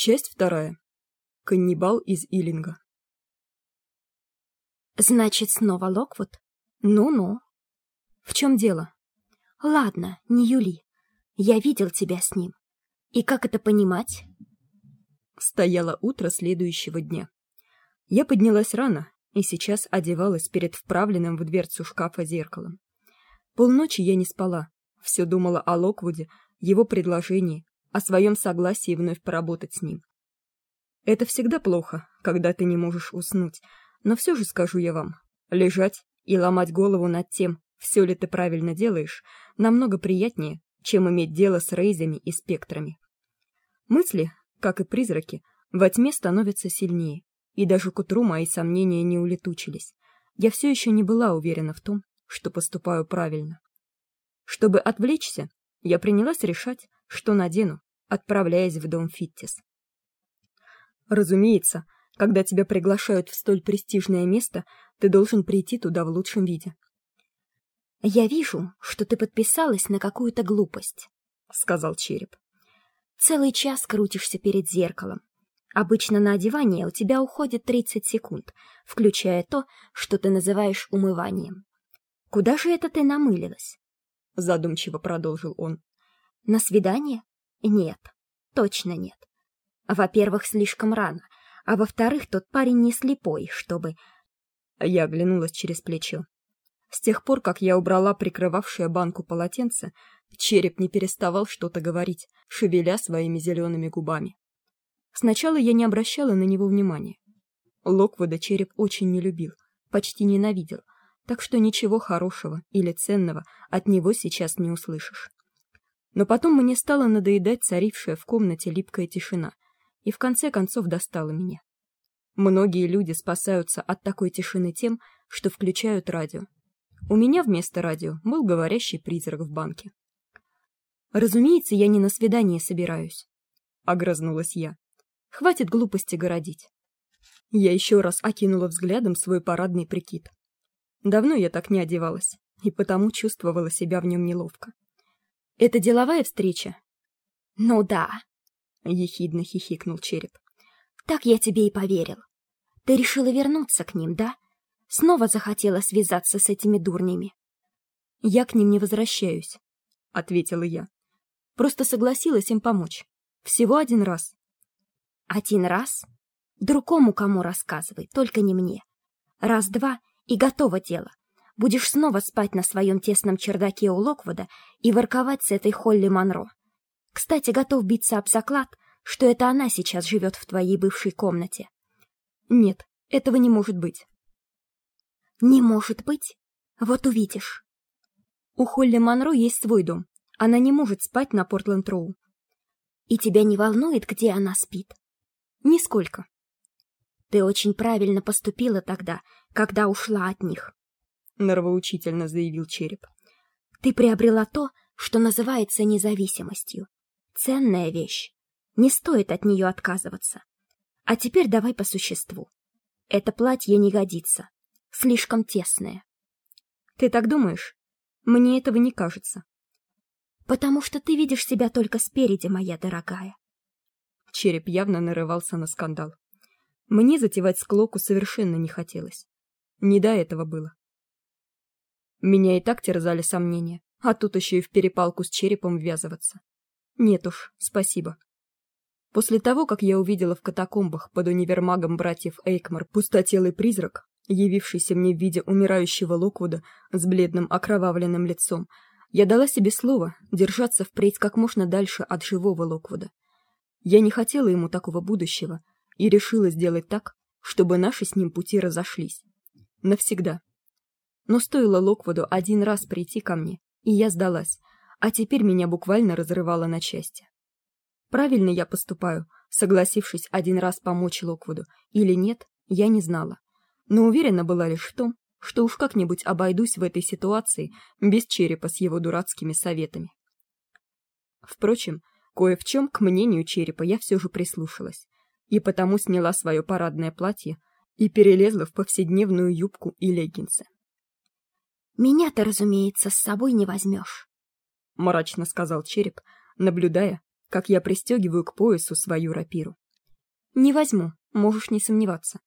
Часть вторая. Каннибал из Илинга. Значит, снова Локвуд? Ну-ну. В чем дело? Ладно, не Юли. Я видел тебя с ним. И как это понимать? Стояло утро следующего дня. Я поднялась рано и сейчас одевалась перед вправленным в дверцу шкафа зеркалом. Полночи я не спала, все думала о Локвуде, его предложении, о своем согласии вновь поработать с ним. Это всегда плохо, когда ты не можешь уснуть, но все же скажу я вам, лежать и ломать голову над тем, все ли ты правильно делаешь, намного приятнее, чем иметь дело с рейзами и спектрами. Мысли, как и призраки, во тьме становятся сильнее, и даже к утру мои сомнения не улетучились. Я все еще не была уверена в том, что поступаю правильно. Чтобы отвлечься, я принялась решать, что надену, отправляясь в дом Фиттис. Разумеется, когда тебя приглашают в столь престижное место, ты должен прийти туда в лучшем виде. Я вижу, что ты подписалась на какую-то глупость, сказал череп. Целый час крутишься перед зеркалом. Обычно на одевание у тебя уходит 30 секунд, включая то, что ты называешь умыванием. Куда же это ты намылилась? задумчиво продолжил он. На свидание? Нет, точно нет. Во-первых, слишком рано, а во-вторых, тот парень не слепой, чтобы Я оглянулась через плечо. С тех пор, как я убрала прикрывавшее банку полотенце, череп не переставал что-то говорить, шевеля своими зелеными губами. Сначала я не обращала на него внимания. Локвуда череп очень не любил, почти ненавидел, так что ничего хорошего или ценного от него сейчас не услышишь. Но потом мне стало надоедать царившая в комнате липкая тишина, и в конце концов достала меня. Многие люди спасаются от такой тишины тем, что включают радио. У меня вместо радио был говорящий призрак в банке. Разумеется, я не на свидание собираюсь, огрызнулась я. Хватит глупости городить. Я еще раз окинула взглядом свой парадный прикид. Давно я так не одевалась, и потому чувствовала себя в нем неловко. Это деловая встреча? Ну да, ехидно хихикнул череп. Так я тебе и поверил. Ты решила вернуться к ним, да? Снова захотела связаться с этими дурнями. Я к ним не возвращаюсь, ответила я. Просто согласилась им помочь. Всего один раз. Один раз? Другому кому рассказывай, только не мне. Раз-два и готово дело. Будешь снова спать на своем тесном чердаке у Локвуда и ворковать с этой Холли Монро. Кстати, готов биться об заклад, что это она сейчас живет в твоей бывшей комнате. Нет, этого не может быть. Не может быть? Вот увидишь. У Холли Монро есть свой дом. Она не может спать на Портленд-Роу. И тебя не волнует, где она спит? Нисколько. Ты очень правильно поступила тогда, когда ушла от них, нравоучительно заявил череп. Ты приобрела то, что называется независимостью. Ценная вещь. Не стоит от нее отказываться. А теперь давай по существу. Это платье не годится. Слишком тесное. Ты так думаешь? Мне этого не кажется. Потому что ты видишь себя только спереди, моя дорогая. Череп явно нарывался на скандал. Мне затевать склоку совершенно не хотелось. Не до этого было. Меня и так терзали сомнения, а тут еще и в перепалку с черепом ввязываться. Нет уж, спасибо. После того, как я увидела в катакомбах под универмагом братьев Эйкмар пустотелый призрак, явившийся мне в виде умирающего Локвуда с бледным окровавленным лицом, я дала себе слово держаться впредь как можно дальше от живого Локвуда. Я не хотела ему такого будущего, и решила сделать так, чтобы наши с ним пути разошлись навсегда. Но стоило Локвуду один раз прийти ко мне, и я сдалась, а теперь меня буквально разрывало на части. Правильно я поступаю, согласившись один раз помочь Локвуду, или нет, я не знала, но уверена была лишь в том, что уж как-нибудь обойдусь в этой ситуации без черепа с его дурацкими советами. Впрочем, кое в чем к мнению черепа я все же прислушалась и потому сняла свое парадное платье и перелезла в повседневную юбку и леггинсы. Меня ты, разумеется, с собой не возьмешь, мрачно сказал череп, наблюдая, как я пристегиваю к поясу свою рапиру. Не возьму, можешь не сомневаться.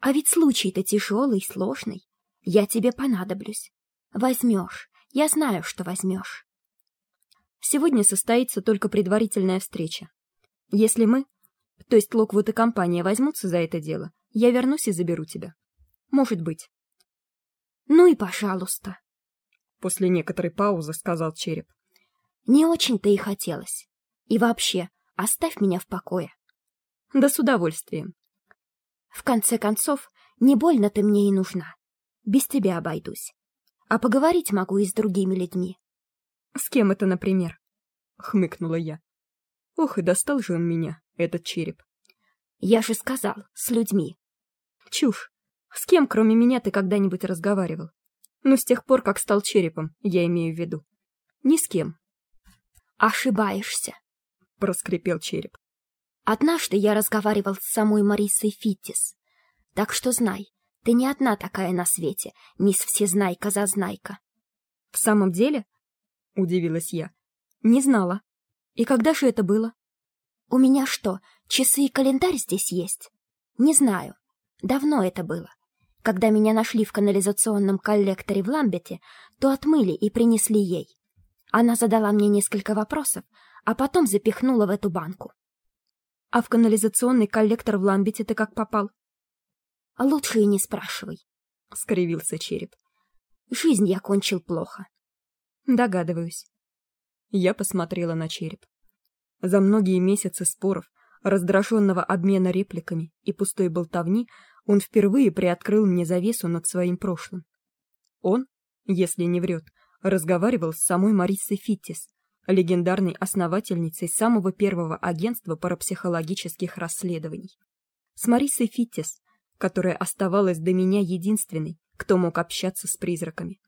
А ведь случай-то тяжелый, сложный. Я тебе понадоблюсь. Возьмешь. Я знаю, что возьмешь. Сегодня состоится только предварительная встреча. Если мы, то есть Локвуд и компания, возьмутся за это дело, я вернусь и заберу тебя. Может быть. Ну и пожалуйста. После некоторой паузы сказал Череп. Не очень-то и хотелось. И вообще, оставь меня в покое. Да с удовольствием. В конце концов, не больно ты мне и нужна. Без тебя обойдусь. А поговорить могу и с другими людьми. С кем это, например? Хмыкнула я. Ох, и достал же он меня, этот череп. Я же сказал, с людьми. Чушь. С кем, кроме меня, ты когда-нибудь разговаривал? Ну, с тех пор, как стал черепом, я имею в виду. Ни с кем. Ошибаешься, проскрипел череп. Однажды я разговаривал с самой Марисой Фиттис. Так что знай, ты не одна такая на свете, мисс Всезнайка-зазнайка. В самом деле? Удивилась я. Не знала. И когда же это было? У меня что, часы и календарь здесь есть? Не знаю. Давно это было. Когда меня нашли в канализационном коллекторе в Ламбете, то отмыли и принесли ей. Она задала мне несколько вопросов, а потом запихнула в эту банку. А в канализационный коллектор в Ламбете ты как попал? А лучше и не спрашивай, скривился череп. Жизнь я кончил плохо. Догадываюсь. Я посмотрела на череп. За многие месяцы споров, раздраженного обмена репликами и пустой болтовни, он впервые приоткрыл мне завесу над своим прошлым. Он, если не врет, разговаривал с самой Марисой Фиттис, легендарной основательницей самого первого агентства парапсихологических расследований. С Марисой Фиттис, которая оставалась до меня единственной, кто мог общаться с призраками.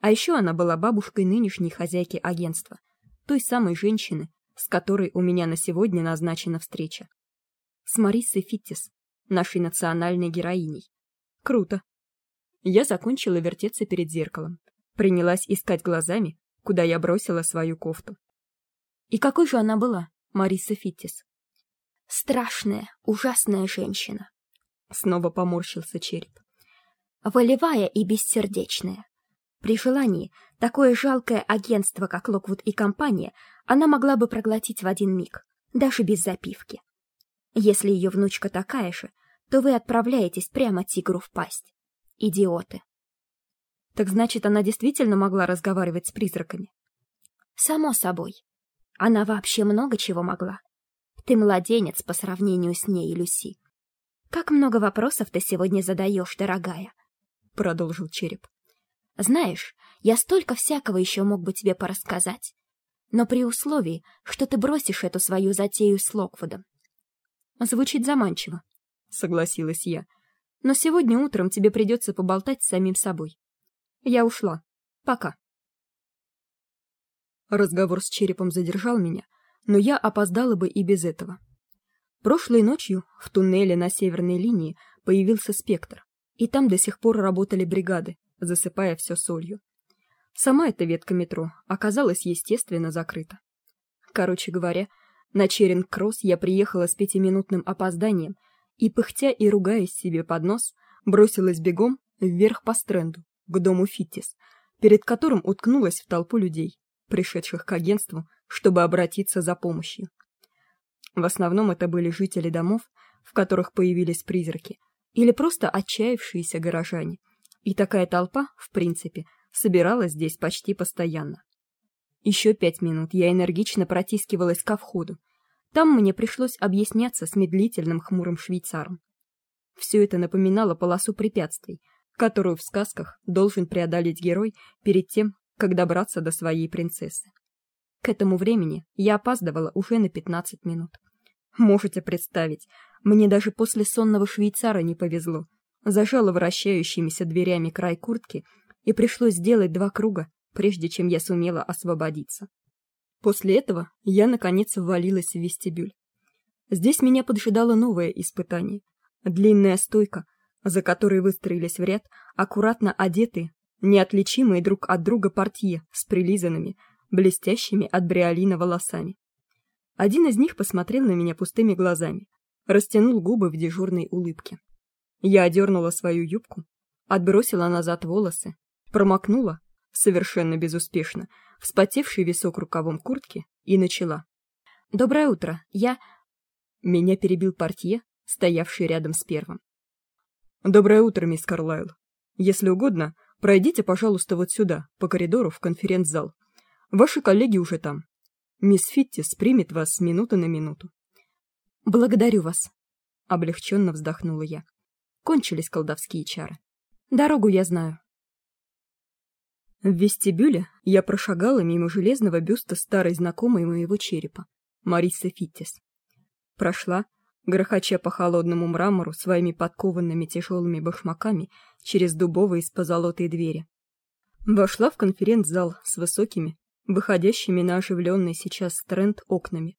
А еще она была бабушкой нынешней хозяйки агентства, той самой женщины, с которой у меня на сегодня назначена встреча. С Марисой Фиттис, нашей национальной героиней. Круто. Я закончила вертеться перед зеркалом, принялась искать глазами, куда я бросила свою кофту. И какой же она была, Мариса Фиттис? Страшная, ужасная женщина. Снова поморщился череп. Волевая и бессердечная. При желании, такое жалкое агентство, как Локвуд и компания, она могла бы проглотить в один миг, даже без запивки. Если ее внучка такая же, то вы отправляетесь прямо тигру в пасть. Идиоты. Так значит, она действительно могла разговаривать с призраками? Само собой. Она вообще много чего могла. Ты младенец по сравнению с ней, Люси. Как много вопросов ты сегодня задаешь, дорогая? Продолжил череп. Знаешь, я столько всякого еще мог бы тебе порассказать. Но при условии, что ты бросишь эту свою затею с Локвудом. Звучит заманчиво, согласилась я. Но сегодня утром тебе придется поболтать с самим собой. Я ушла. Пока. Разговор с черепом задержал меня, но я опоздала бы и без этого. Прошлой ночью в туннеле на северной линии появился спектр, и там до сих пор работали бригады, засыпая все солью. Сама эта ветка метро оказалась естественно закрыта. Короче говоря, на Черинг-Кросс я приехала с пятиминутным опозданием и пыхтя и ругаясь себе под нос, бросилась бегом вверх по стренду, к дому Фиттис, перед которым уткнулась в толпу людей, пришедших к агентству, чтобы обратиться за помощью. В основном это были жители домов, в которых появились призраки, или просто отчаявшиеся горожане. И такая толпа, в принципе, собиралась здесь почти постоянно. Еще пять минут я энергично протискивалась ко входу. Там мне пришлось объясняться с медлительным хмурым швейцаром. Все это напоминало полосу препятствий, которую в сказках должен преодолеть герой перед тем, как добраться до своей принцессы. К этому времени я опаздывала уже на 15 минут. Можете представить, мне даже после сонного швейцара не повезло. Зажала вращающимися дверями край куртки, и пришлось сделать два круга, прежде чем я сумела освободиться. После этого я наконец ввалилась в вестибюль. Здесь меня поджидало новое испытание. Длинная стойка, за которой выстроились в ряд аккуратно одетые, неотличимые друг от друга портье с прилизанными, блестящими от бриолина волосами. Один из них посмотрел на меня пустыми глазами, растянул губы в дежурной улыбке. Я одернула свою юбку, отбросила назад волосы, промокнула, совершенно безуспешно, вспотевший висок рукавом куртки и начала. «Доброе утро, я...» Меня перебил портье, стоявший рядом с первым. «Доброе утро, мисс Карлайл. Если угодно, пройдите, пожалуйста, вот сюда, по коридору в конференц-зал. Ваши коллеги уже там. Мисс Фиттис примет вас с на минуту». «Благодарю вас», — облегченно вздохнула я. Кончились колдовские чары. Дорогу я знаю. В вестибюле я прошагала мимо железного бюста старой знакомой моего черепа, Марисы Фиттис. Прошла, грохоча по холодному мрамору своими подкованными тяжелыми башмаками через дубовые с позолотой двери. Вошла в конференц-зал с высокими, выходящими на оживленный сейчас стренд окнами.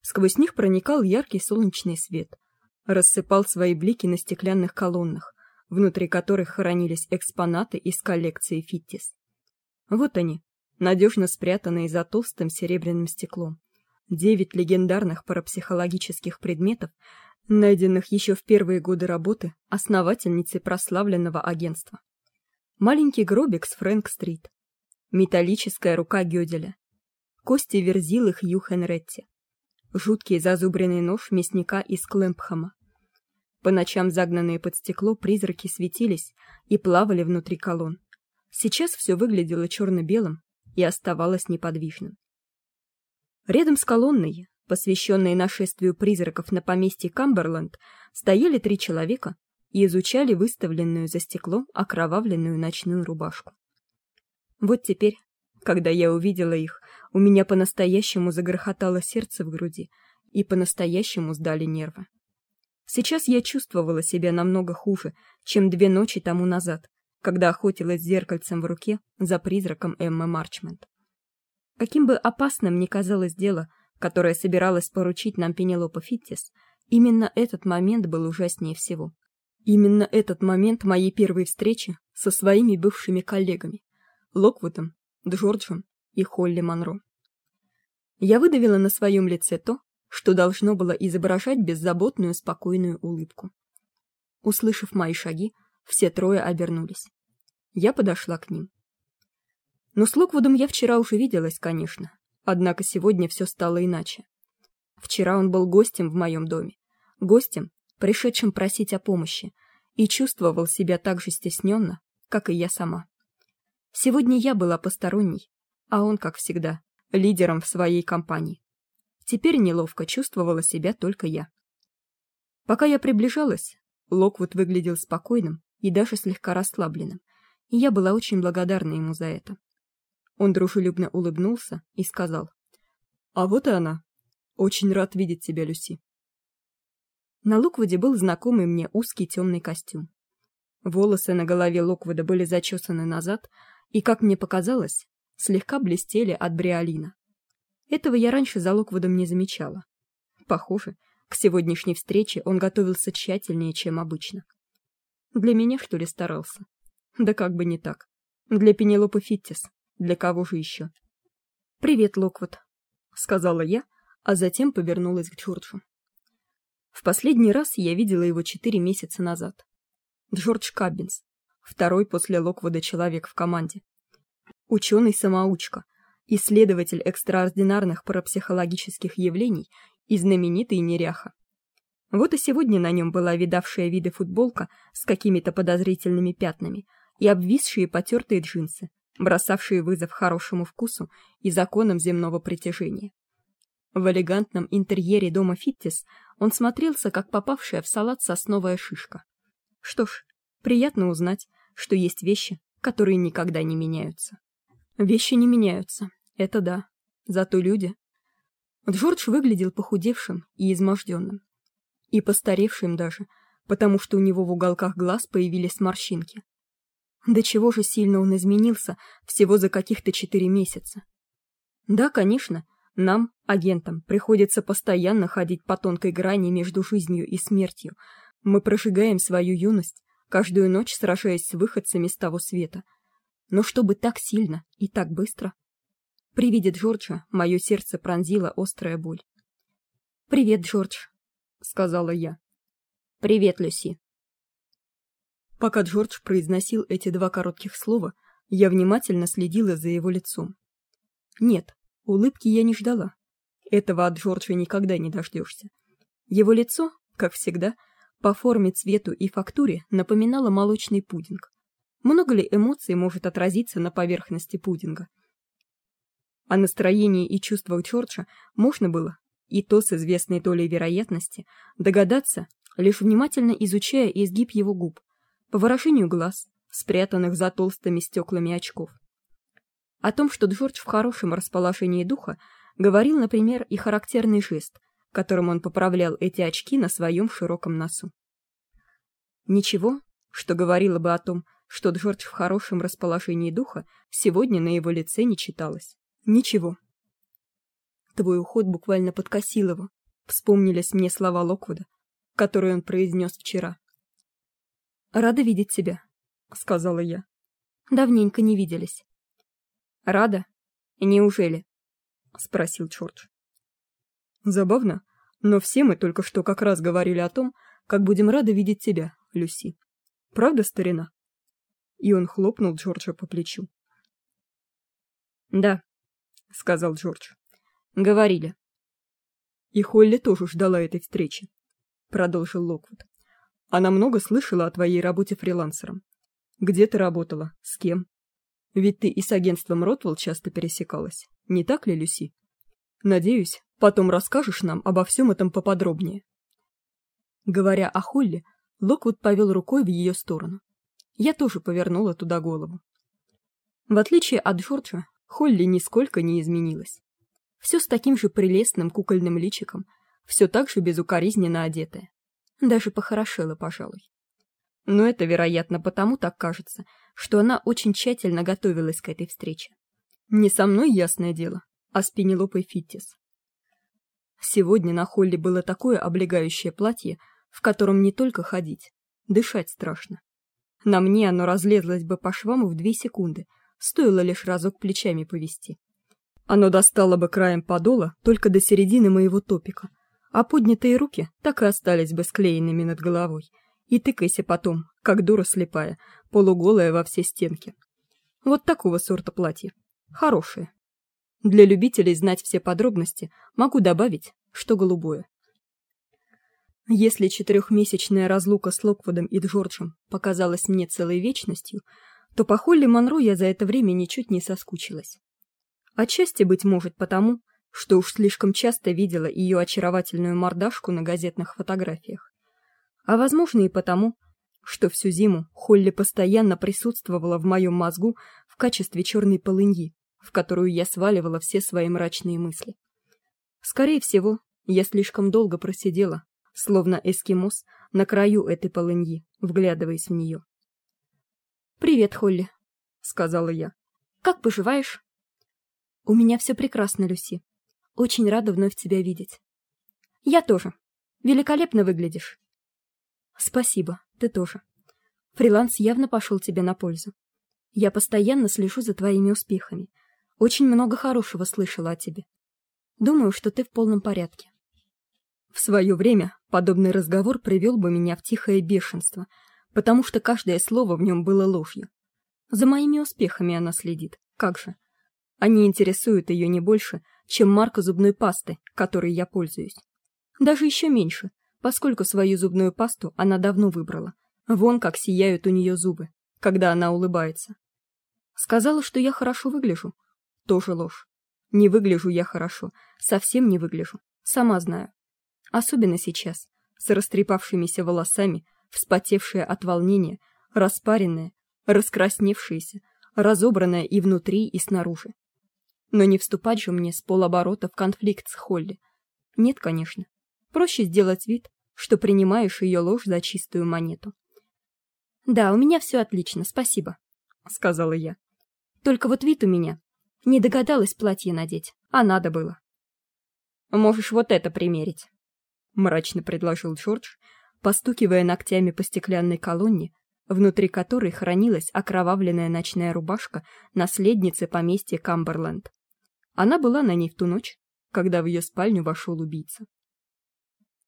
Сквозь них проникал яркий солнечный свет, рассыпал свои блики на стеклянных колоннах, внутри которых хранились экспонаты из коллекции Фиттис. Вот они, надежно спрятанные за толстым серебряным стеклом. Девять легендарных парапсихологических предметов, найденных еще в первые годы работы основательницей прославленного агентства. Маленький гробик с Фрэнк-стрит, металлическая рука Гёделя, кости верзилы Хью Хенретти, жуткий зазубренный нож мясника из Клэмпхэма. По ночам загнанные под стекло призраки светились и плавали внутри колонн. Сейчас все выглядело черно-белым и оставалось неподвижным. Рядом с колонной, посвященной нашествию призраков на поместье Камберленд, стояли три человека и изучали выставленную за стеклом окровавленную ночную рубашку. Вот теперь, когда я увидела их, у меня по-настоящему загрохотало сердце в груди и по-настоящему сдали нервы. Сейчас я чувствовала себя намного хуже, чем две ночи тому назад, когда охотилась зеркальцем в руке за призраком Эммы Марчмент. Каким бы опасным ни казалось дело, которое собиралась поручить нам Пенелопа Фиттис, именно этот момент был ужаснее всего. Именно этот момент моей первой встречи со своими бывшими коллегами Локвудом, Джорджем и Холли Монро. Я выдавила на своем лице то, что должно было изображать беззаботную спокойную улыбку. Услышав мои шаги, все трое обернулись. Я подошла к ним. Но с Локвудом я вчера уже виделась, конечно. Однако сегодня все стало иначе. Вчера он был гостем в моем доме. Гостем, пришедшим просить о помощи, и чувствовал себя так же стесненно, как и я сама. Сегодня я была посторонней, а он, как всегда, лидером в своей компании. Теперь неловко чувствовала себя только я. Пока я приближалась, Локвуд выглядел спокойным и даже слегка расслабленным, и я была очень благодарна ему за это. Он дружелюбно улыбнулся и сказал: "А вот и она. Очень рад видеть тебя, Люси". На Локвуде был знакомый мне узкий темный костюм. Волосы на голове Локвуда были зачесаны назад и, как мне показалось, слегка блестели от бриолина. Этого я раньше за Локвудом не замечала. Похоже, к сегодняшней встрече он готовился тщательнее, чем обычно. Для меня, что ли, старался? Да как бы не так. Для Пенелопы Фиттис, для кого же еще? «Привет, Локвуд», — сказала я, а затем повернулась к Джорджу. В последний раз я видела его четыре месяца назад. Джордж Каббинс, второй после Локвуда человек в команде. Ученый-самоучка, исследователь экстраординарных парапсихологических явлений и знаменитый неряха. Вот и сегодня на нем была видавшая виды футболка с какими-то подозрительными пятнами и обвисшие потертые джинсы, бросавшие вызов хорошему вкусу и законам земного притяжения. В элегантном интерьере дома Фиттис он смотрелся как попавшая в салат сосновая шишка. Что ж, приятно узнать, что есть вещи, которые никогда не меняются. Вещи не меняются, это да. Зато люди. Джордж выглядел похудевшим и изможденным. И постаревшим даже, потому что у него в уголках глаз появились морщинки. До чего же сильно он изменился всего за каких-то четыре месяца. Да, конечно, нам, агентам, приходится постоянно ходить по тонкой грани между жизнью и смертью. Мы прожигаем свою юность, каждую ночь сражаясь с выходцами с того света. Но чтобы так сильно и так быстро? При виде Джорджа мое сердце пронзила острая боль. «Привет, Джордж», — сказала я. Привет, Люси. Пока Джордж произносил эти два коротких слова, я внимательно следила за его лицом. Нет, улыбки я не ждала. Этого от Джорджа никогда не дождешься. Его лицо, как всегда, по форме, цвету и фактуре напоминало молочный пудинг. Много ли эмоций может отразиться на поверхности пудинга? О настроении и чувствах Джорджа можно было, и то с известной долей вероятности, догадаться, лишь внимательно изучая изгиб его губ, по глаз, спрятанных за толстыми стеклами очков. О том, что Джордж в хорошем расположении духа, говорил, например, и характерный жест, которым он поправлял эти очки на своем широком носу. Ничего, что говорило бы о том, что Джордж в хорошем расположении духа, сегодня на его лице не читалось. Ничего. Твой уход буквально подкосил его. Вспомнились мне слова Локвуда, которые он произнес вчера. Рада видеть тебя, сказала я. Давненько не виделись. Рада? Неужели? спросил Чёрч. Забавно, но все мы только что как раз говорили о том, как будем рады видеть тебя, Люси. Правда, старина? И он хлопнул Джорджа по плечу. Да, сказал Джордж. Говорили. И Холли тоже ждала этой встречи, продолжил Локвуд. Она много слышала о твоей работе фрилансером. Где ты работала? С кем? Ведь ты и с агентством Ротвелл часто пересекалась, не так ли, Люси? Надеюсь, потом расскажешь нам обо всем этом поподробнее. Говоря о Холли, Локвуд повел рукой в ее сторону. Я тоже повернула туда голову. В отличие от Джорджа, Холли нисколько не изменилась. Все с таким же прелестным кукольным личиком, все так же безукоризненно одетая. Даже похорошела, пожалуй. Но это, вероятно, потому так кажется, что она очень тщательно готовилась к этой встрече. Не со мной, ясное дело, а с Пенелопой Фиттис. Сегодня на Холли было такое облегающее платье, в котором не только ходить, дышать страшно. На мне оно разлезлось бы по швам в две секунды, стоило лишь разок плечами повести. Оно достало бы краем подола только до середины моего топика — а поднятые руки так и остались бы склеенными над головой. И тыкайся потом, как дура слепая, полуголая во все стенки. Вот такого сорта платье. Хорошее. Для любителей знать все подробности могу добавить, что голубое. Если четырехмесячная разлука с Локвудом и Джорджем показалась мне целой вечностью, то по Холли Монро я за это время ничуть не соскучилась. Отчасти, быть может, потому, что уж слишком часто видела ее очаровательную мордашку на газетных фотографиях. А возможно и потому, что всю зиму Холли постоянно присутствовала в моем мозгу в качестве черной полыньи, в которую я сваливала все свои мрачные мысли. Скорее всего, я слишком долго просидела, словно эскимос, на краю этой полыньи, вглядываясь в нее. «Привет, Холли», — сказала я. «Как поживаешь?» «У меня все прекрасно, Люси. Очень рада вновь тебя видеть. Я тоже. Великолепно выглядишь. Спасибо, ты тоже. Фриланс явно пошел тебе на пользу. Я постоянно слежу за твоими успехами. Очень много хорошего слышала о тебе. Думаю, что ты в полном порядке. В свое время подобный разговор привел бы меня в тихое бешенство, потому что каждое слово в нем было ложью. За моими успехами она следит. Как же? Они интересуют ее не больше, чем марка зубной пасты, которой я пользуюсь. Даже еще меньше, поскольку свою зубную пасту она давно выбрала. Вон как сияют у нее зубы, когда она улыбается. Сказала, что я хорошо выгляжу. Тоже ложь. Не выгляжу я хорошо, совсем не выгляжу. Сама знаю. Особенно сейчас, с растрепавшимися волосами, вспотевшая от волнения, распаренная, раскрасневшаяся, разобранная и внутри, и снаружи. Но не вступать же мне с полоборота в конфликт с Холли. Нет, конечно. Проще сделать вид, что принимаешь ее ложь за чистую монету. Да, у меня все отлично, спасибо, сказала я. Только вот вид у меня. Не догадалась платье надеть, а надо было. Можешь вот это примерить, мрачно предложил Джордж, постукивая ногтями по стеклянной колонне, внутри которой хранилась окровавленная ночная рубашка наследницы поместья Камберленд. Она была на ней в ту ночь, когда в ее спальню вошел убийца.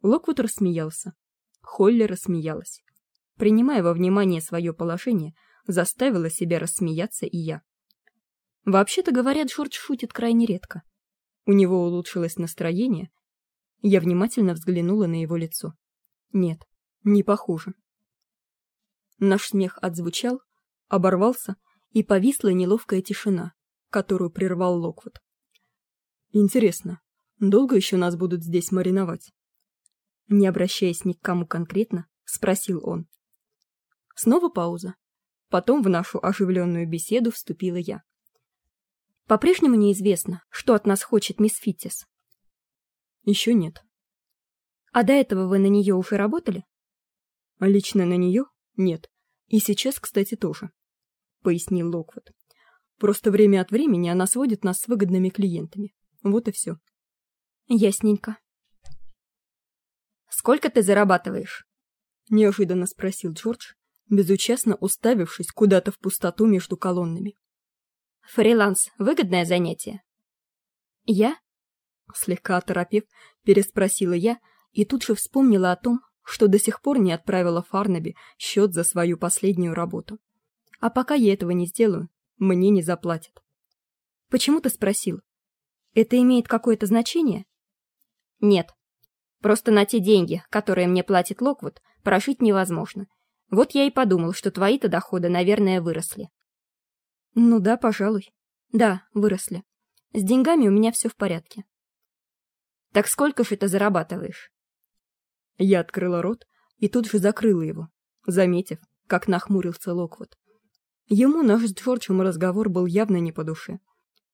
Локвуд рассмеялся. Холли рассмеялась. Принимая во внимание свое положение, заставила себя рассмеяться и я. Вообще-то говорят, Джордж шутит крайне редко. У него улучшилось настроение. Я внимательно взглянула на его лицо. Нет, не похоже. Наш смех отзвучал, оборвался, и повисла неловкая тишина, которую прервал Локвуд. Интересно, долго еще нас будут здесь мариновать? не обращаясь ни к кому конкретно, спросил он. Снова пауза. Потом в нашу оживленную беседу вступила я. По-прежнему неизвестно, что от нас хочет мисс Фиттис. Еще нет. А до этого вы на нее уже работали? А лично на нее? Нет. И сейчас, кстати, тоже, пояснил Локвуд. Просто время от времени она сводит нас с выгодными клиентами. Вот и все. Ясненько. Сколько ты зарабатываешь? неожиданно спросил Джордж, безучастно уставившись куда-то в пустоту между колоннами. Фриланс выгодное занятие. Я слегка оторопев, переспросила я и тут же вспомнила о том, что до сих пор не отправила Фарнаби счет за свою последнюю работу. А пока я этого не сделаю, мне не заплатят. Почему ты спросил? Это имеет какое-то значение? Нет, Просто на те деньги, которые мне платит Локвуд, прожить невозможно. Вот я и подумал, что твои-то доходы, наверное, выросли. Ну да, пожалуй. Да, выросли. С деньгами у меня все в порядке. Так сколько же ты зарабатываешь? Я открыла рот и тут же закрыла его, заметив, как нахмурился Локвуд. Ему наш с Джорджем разговор был явно не по душе.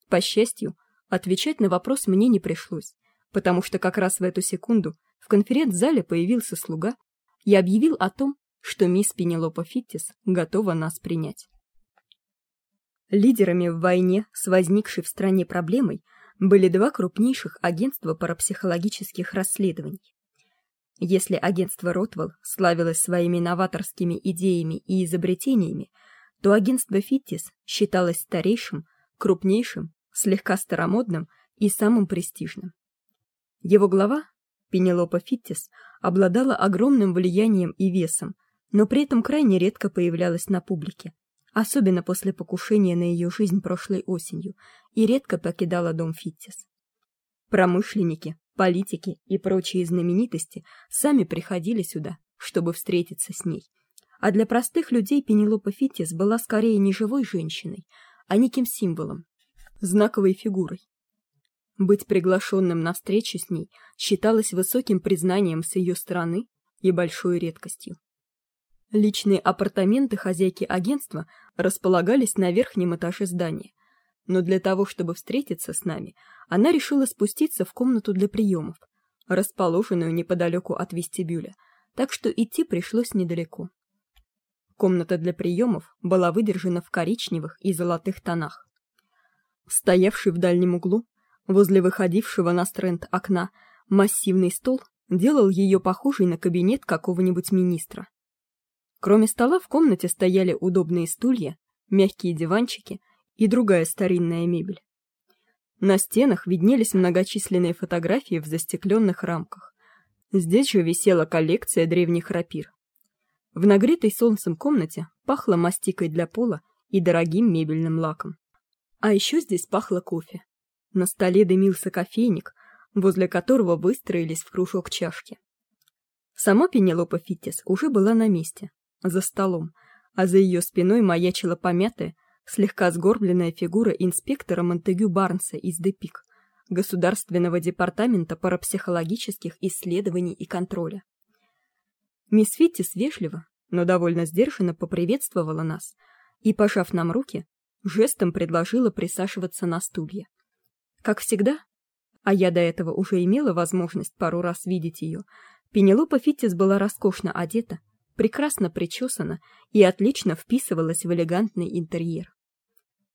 По счастью, отвечать на вопрос мне не пришлось потому что как раз в эту секунду в конференц-зале появился слуга и объявил о том, что мисс Пенелопа Фиттис готова нас принять. Лидерами в войне с возникшей в стране проблемой были два крупнейших агентства парапсихологических расследований. Если агентство Ротвелл славилось своими новаторскими идеями и изобретениями, то агентство Фиттис считалось старейшим, крупнейшим, слегка старомодным и самым престижным. Его глава, Пенелопа Фиттис, обладала огромным влиянием и весом, но при этом крайне редко появлялась на публике, особенно после покушения на ее жизнь прошлой осенью, и редко покидала дом Фиттис. Промышленники, политики и прочие знаменитости сами приходили сюда, чтобы встретиться с ней. А для простых людей Пенелопа Фиттис была скорее не живой женщиной, а неким символом, знаковой фигурой. Быть приглашенным на встречу с ней считалось высоким признанием с ее стороны и большой редкостью. Личные апартаменты хозяйки агентства располагались на верхнем этаже здания, но для того, чтобы встретиться с нами, она решила спуститься в комнату для приемов, расположенную неподалеку от вестибюля, так что идти пришлось недалеко. Комната для приемов была выдержана в коричневых и золотых тонах. Стоявший в дальнем углу Возле выходившего на стренд окна массивный стол делал ее похожей на кабинет какого-нибудь министра. Кроме стола в комнате стояли удобные стулья, мягкие диванчики и другая старинная мебель. На стенах виднелись многочисленные фотографии в застекленных рамках. Здесь же висела коллекция древних рапир. В нагретой солнцем комнате пахло мастикой для пола и дорогим мебельным лаком. А еще здесь пахло кофе. На столе дымился кофейник, возле которого выстроились в кружок чашки. Сама Пенелопа Фиттис уже была на месте, за столом, а за ее спиной маячила помятая, слегка сгорбленная фигура инспектора Монтегю Барнса из Депик, Государственного департамента парапсихологических исследований и контроля. Мисс Фиттис вежливо, но довольно сдержанно поприветствовала нас и, пожав нам руки, жестом предложила присаживаться на стулья. Как всегда, а я до этого уже имела возможность пару раз видеть ее, Пенелопа Фиттис была роскошно одета, прекрасно причесана и отлично вписывалась в элегантный интерьер.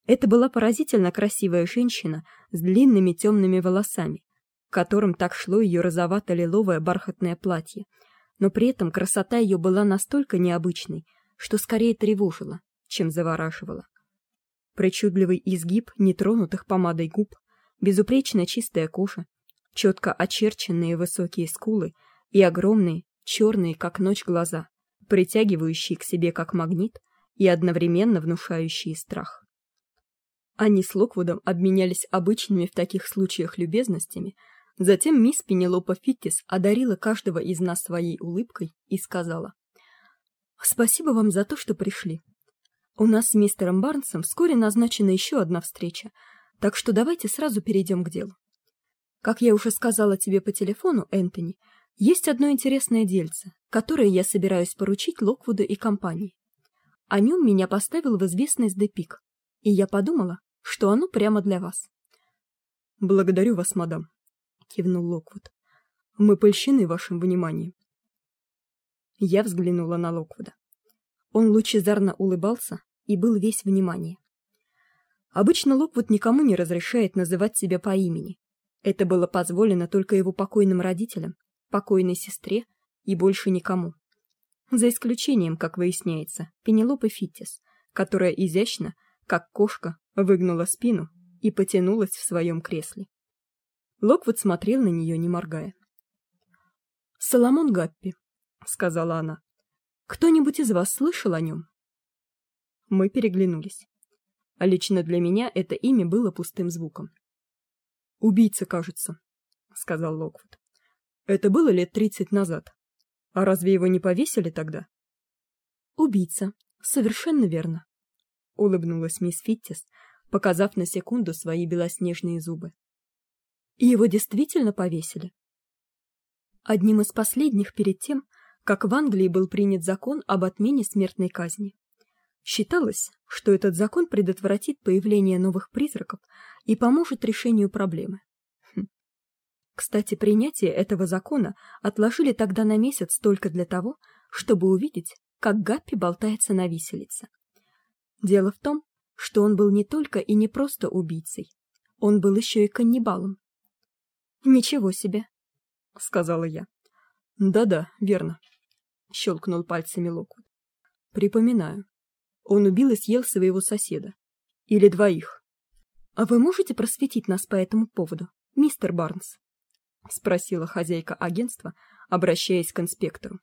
Это была поразительно красивая женщина с длинными темными волосами, которым так шло ее розовато-лиловое бархатное платье, но при этом красота ее была настолько необычной, что скорее тревожила, чем завораживала. Причудливый изгиб нетронутых помадой губ, безупречно чистая кожа, четко очерченные высокие скулы и огромные, черные, как ночь, глаза, притягивающие к себе как магнит и одновременно внушающие страх. Они с Локвудом обменялись обычными в таких случаях любезностями, затем мисс Пенелопа Фиттис одарила каждого из нас своей улыбкой и сказала «Спасибо вам за то, что пришли. У нас с мистером Барнсом вскоре назначена еще одна встреча, так что давайте сразу перейдем к делу. Как я уже сказала тебе по телефону, Энтони, есть одно интересное дельце, которое я собираюсь поручить Локвуду и компании. О нем меня поставил в известность Депик, и я подумала, что оно прямо для вас. Благодарю вас, мадам, кивнул Локвуд. Мы польщены вашим вниманием. Я взглянула на Локвуда. Он лучезарно улыбался и был весь внимание. Обычно Локвуд никому не разрешает называть себя по имени. Это было позволено только его покойным родителям, покойной сестре и больше никому. За исключением, как выясняется, Пенелопы Фиттис, которая изящно, как кошка, выгнула спину и потянулась в своем кресле. Локвуд смотрел на нее, не моргая. «Соломон Гаппи», — сказала она. «Кто-нибудь из вас слышал о нем?» Мы переглянулись. А лично для меня это имя было пустым звуком. «Убийца, кажется», — сказал Локвуд. «Это было лет тридцать назад. А разве его не повесили тогда?» «Убийца. Совершенно верно улыбнулась мисс Фиттис, показав на секунду свои белоснежные зубы. И его действительно повесили. Одним из последних перед тем, как в Англии был принят закон об отмене смертной казни. Считалось, что этот закон предотвратит появление новых призраков и поможет решению проблемы. Кстати, принятие этого закона отложили тогда на месяц только для того, чтобы увидеть, как Гаппи болтается на виселице. Дело в том, что он был не только и не просто убийцей, он был еще и каннибалом. Ничего себе, сказала я. Да-да, верно, щелкнул пальцами Локвуд. Припоминаю. Он убил и съел своего соседа. Или двоих. А вы можете просветить нас по этому поводу, мистер Барнс? Спросила хозяйка агентства, обращаясь к инспектору.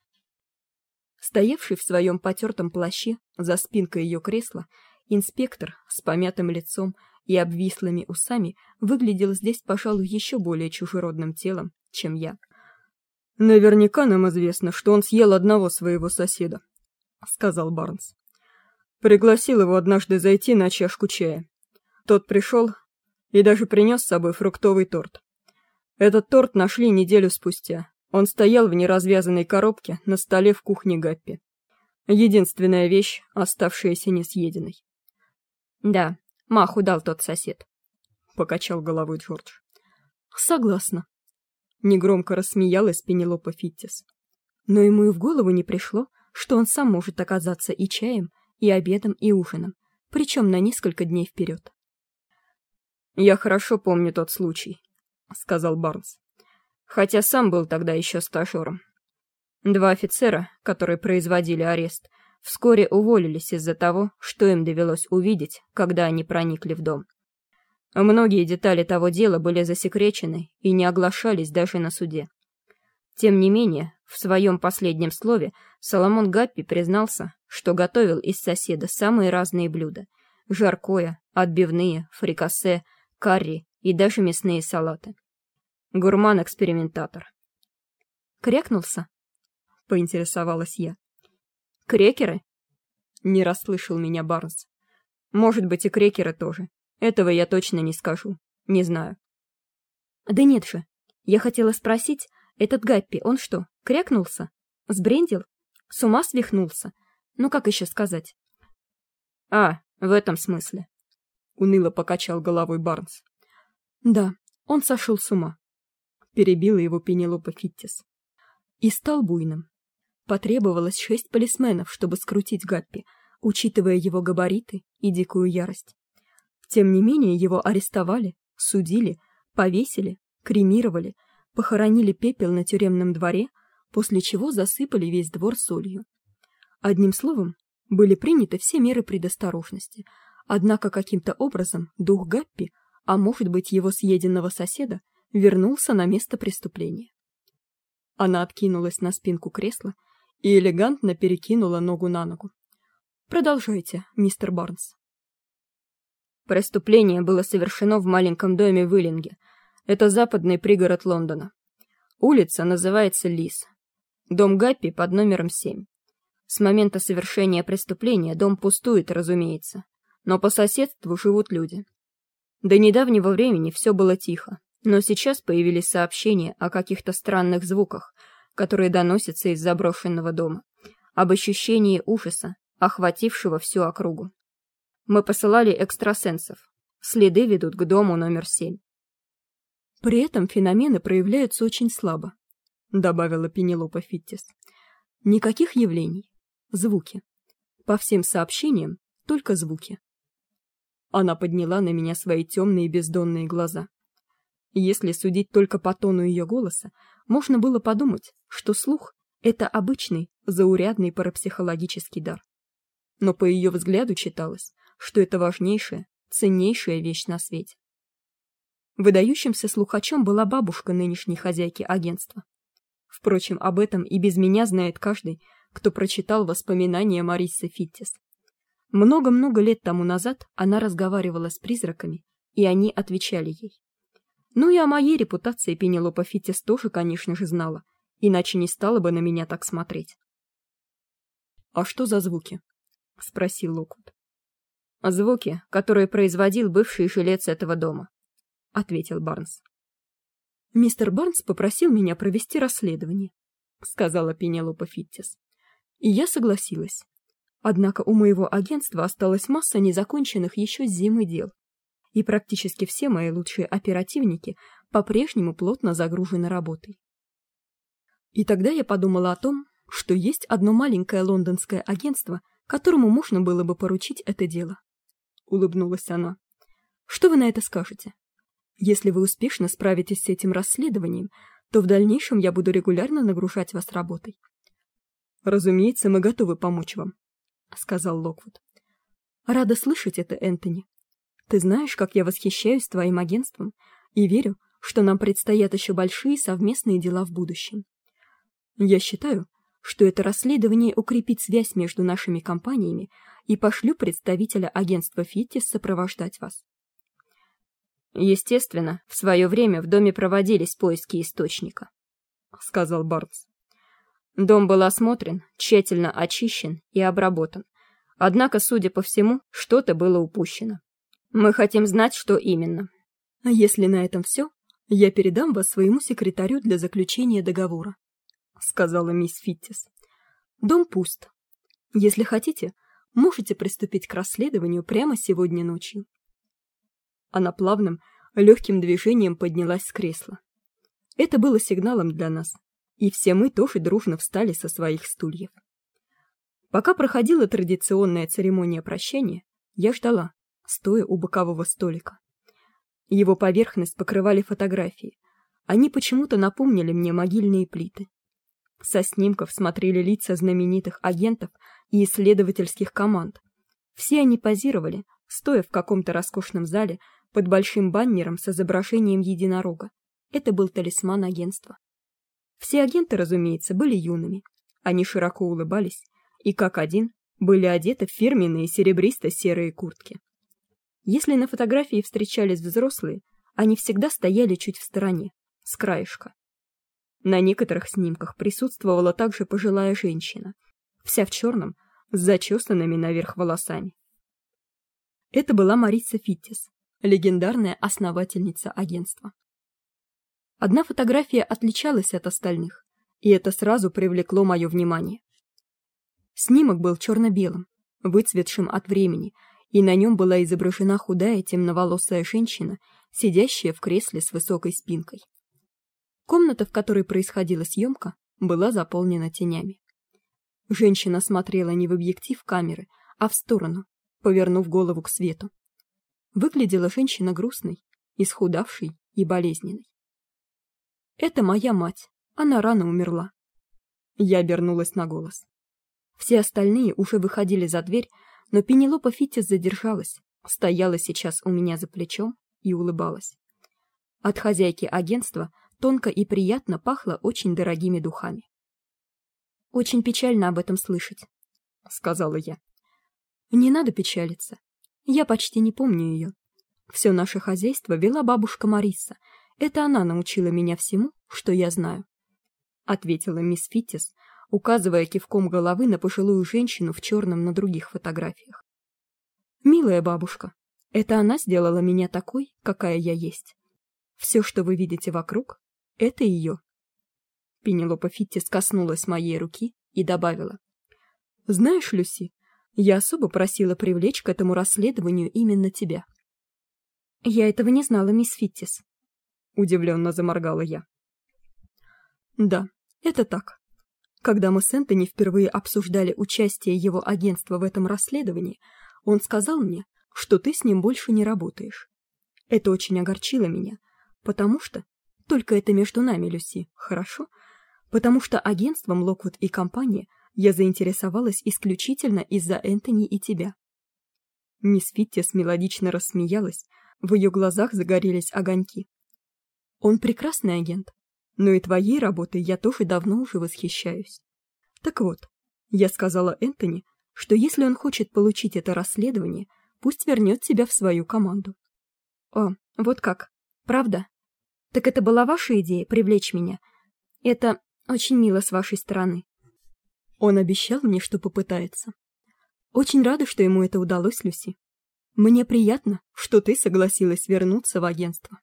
Стоявший в своем потертом плаще за спинкой ее кресла, инспектор с помятым лицом и обвислыми усами выглядел здесь, пожалуй, еще более чужеродным телом, чем я. Наверняка нам известно, что он съел одного своего соседа, сказал Барнс. Пригласил его однажды зайти на чашку чая. Тот пришел и даже принес с собой фруктовый торт. Этот торт нашли неделю спустя, он стоял в неразвязанной коробке на столе в кухне Гаппи. Единственная вещь, оставшаяся несъеденной. Да, маху дал тот сосед. Покачал головой Джордж. Согласна. Негромко рассмеялась Пенелопа Фиттис. Но ему и в голову не пришло, что он сам может оказаться и чаем, и обедом, и ужином, причем на несколько дней вперед. «Я хорошо помню тот случай», — сказал Барнс хотя сам был тогда еще стажером. Два офицера, которые производили арест, вскоре уволились из-за того, что им довелось увидеть, когда они проникли в дом. Многие детали того дела были засекречены и не оглашались даже на суде. Тем не менее, в своем последнем слове Соломон Гаппи признался, что готовил из соседа самые разные блюда – жаркое, отбивные, фрикасе, карри и даже мясные салаты. Гурман-экспериментатор. Крякнулся? Поинтересовалась я. Крекеры? Не расслышал меня Барнс. Может быть и крекеры тоже. Этого я точно не скажу. Не знаю. Да нет же. Я хотела спросить, этот Гаппи, он что, крякнулся? Сбрендил? С ума свихнулся? Ну как еще сказать? А, в этом смысле. Уныло покачал головой Барнс. Да, он сошел с ума перебила его Пенелопа Фиттис. И стал буйным. Потребовалось шесть полисменов, чтобы скрутить Гаппи, учитывая его габариты и дикую ярость. Тем не менее его арестовали, судили, повесили, кремировали, похоронили пепел на тюремном дворе, после чего засыпали весь двор солью. Одним словом, были приняты все меры предосторожности. Однако каким-то образом дух Гаппи, а может быть его съеденного соседа, вернулся на место преступления. Она откинулась на спинку кресла и элегантно перекинула ногу на ногу. Продолжайте, мистер Барнс. Преступление было совершено в маленьком доме в Иллинге. Это западный пригород Лондона. Улица называется Лис. Дом Гаппи под номером 7. С момента совершения преступления дом пустует, разумеется, но по соседству живут люди. До недавнего времени все было тихо, но сейчас появились сообщения о каких-то странных звуках, которые доносятся из заброшенного дома, об ощущении ужаса, охватившего всю округу. Мы посылали экстрасенсов. Следы ведут к дому номер семь. При этом феномены проявляются очень слабо, добавила Пенелопа Фиттис. Никаких явлений, звуки. По всем сообщениям только звуки. Она подняла на меня свои темные бездонные глаза. Если судить только по тону ее голоса, можно было подумать, что слух это обычный, заурядный парапсихологический дар. Но по ее взгляду читалось, что это важнейшая, ценнейшая вещь на свете. Выдающимся слухачом была бабушка нынешней хозяйки агентства. Впрочем, об этом и без меня знает каждый, кто прочитал воспоминания Марисы Фиттис. Много-много лет тому назад она разговаривала с призраками, и они отвечали ей. Ну и о моей репутации Пенелопа Фитис тоже, конечно же, знала, иначе не стала бы на меня так смотреть. «А что за звуки?» — спросил Локвуд. «Звуки, которые производил бывший жилец этого дома», — ответил Барнс. «Мистер Барнс попросил меня провести расследование», — сказала Пенелопа Фиттис. И я согласилась. Однако у моего агентства осталась масса незаконченных еще зимы дел и практически все мои лучшие оперативники по-прежнему плотно загружены работой. И тогда я подумала о том, что есть одно маленькое лондонское агентство, которому можно было бы поручить это дело. Улыбнулась она. Что вы на это скажете? Если вы успешно справитесь с этим расследованием, то в дальнейшем я буду регулярно нагружать вас работой. Разумеется, мы готовы помочь вам, сказал Локвуд. Рада слышать это, Энтони. Ты знаешь, как я восхищаюсь твоим агентством и верю, что нам предстоят еще большие совместные дела в будущем. Я считаю, что это расследование укрепит связь между нашими компаниями и пошлю представителя агентства Фиттис сопровождать вас. Естественно, в свое время в доме проводились поиски источника, сказал Барнс. Дом был осмотрен, тщательно очищен и обработан. Однако, судя по всему, что-то было упущено. Мы хотим знать, что именно. А если на этом все, я передам вас своему секретарю для заключения договора, сказала мисс Фиттис. Дом пуст. Если хотите, можете приступить к расследованию прямо сегодня ночью. Она плавным, легким движением поднялась с кресла. Это было сигналом для нас, и все мы тоже дружно встали со своих стульев. Пока проходила традиционная церемония прощания, я ждала, стоя у бокового столика. Его поверхность покрывали фотографии. Они почему-то напомнили мне могильные плиты. Со снимков смотрели лица знаменитых агентов и исследовательских команд. Все они позировали, стоя в каком-то роскошном зале под большим баннером с изображением единорога. Это был талисман агентства. Все агенты, разумеется, были юными. Они широко улыбались и как один были одеты в фирменные серебристо-серые куртки. Если на фотографии встречались взрослые, они всегда стояли чуть в стороне, с краешка. На некоторых снимках присутствовала также пожилая женщина, вся в черном, с зачесанными наверх волосами. Это была Мариса Фиттис, легендарная основательница агентства. Одна фотография отличалась от остальных, и это сразу привлекло мое внимание. Снимок был черно-белым, выцветшим от времени и на нем была изображена худая темноволосая женщина, сидящая в кресле с высокой спинкой. Комната, в которой происходила съемка, была заполнена тенями. Женщина смотрела не в объектив камеры, а в сторону, повернув голову к свету. Выглядела женщина грустной, исхудавшей и болезненной. Это моя мать. Она рано умерла. Я обернулась на голос. Все остальные уже выходили за дверь, но Пенелопа Фиттис задержалась, стояла сейчас у меня за плечом и улыбалась. От хозяйки агентства тонко и приятно пахло очень дорогими духами. Очень печально об этом слышать, сказала я. Не надо печалиться. Я почти не помню ее. Все наше хозяйство вела бабушка Мариса. Это она научила меня всему, что я знаю, ответила мисс Фиттис, указывая кивком головы на пожилую женщину в черном на других фотографиях. Милая бабушка, это она сделала меня такой, какая я есть. Все, что вы видите вокруг, это ее. Пенелопа Фиттис коснулась моей руки и добавила: "Знаешь, Люси, я особо просила привлечь к этому расследованию именно тебя. Я этого не знала, мисс Фиттис. Удивленно заморгала я. Да, это так. Когда мы с Энтони впервые обсуждали участие его агентства в этом расследовании, он сказал мне, что ты с ним больше не работаешь. Это очень огорчило меня, потому что только это между нами, Люси, хорошо? Потому что агентством Локвуд и компания я заинтересовалась исключительно из-за Энтони и тебя. Мисс Фиттис мелодично рассмеялась, в ее глазах загорелись огоньки. Он прекрасный агент, но и твоей работой я тоже давно уже восхищаюсь. Так вот, я сказала Энтони, что если он хочет получить это расследование, пусть вернет тебя в свою команду. О, вот как. Правда? Так это была ваша идея привлечь меня. Это очень мило с вашей стороны. Он обещал мне, что попытается. Очень рада, что ему это удалось, Люси. Мне приятно, что ты согласилась вернуться в агентство.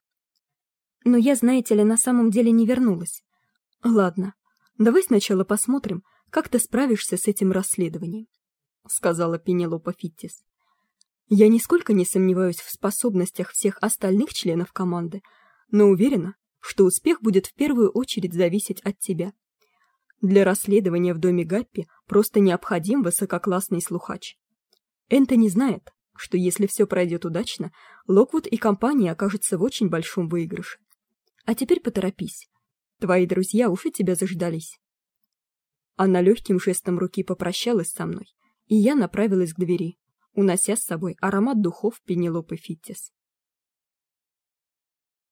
Но я, знаете ли, на самом деле не вернулась. Ладно, давай сначала посмотрим, как ты справишься с этим расследованием, сказала Пенелопа Фиттис. Я нисколько не сомневаюсь в способностях всех остальных членов команды, но уверена, что успех будет в первую очередь зависеть от тебя. Для расследования в доме Гаппи просто необходим высококлассный слухач. Энтони знает, что если все пройдет удачно, Локвуд и компания окажутся в очень большом выигрыше. А теперь поторопись. Твои друзья уже тебя заждались. Она легким жестом руки попрощалась со мной, и я направилась к двери, унося с собой аромат духов Пенелопы Фиттис.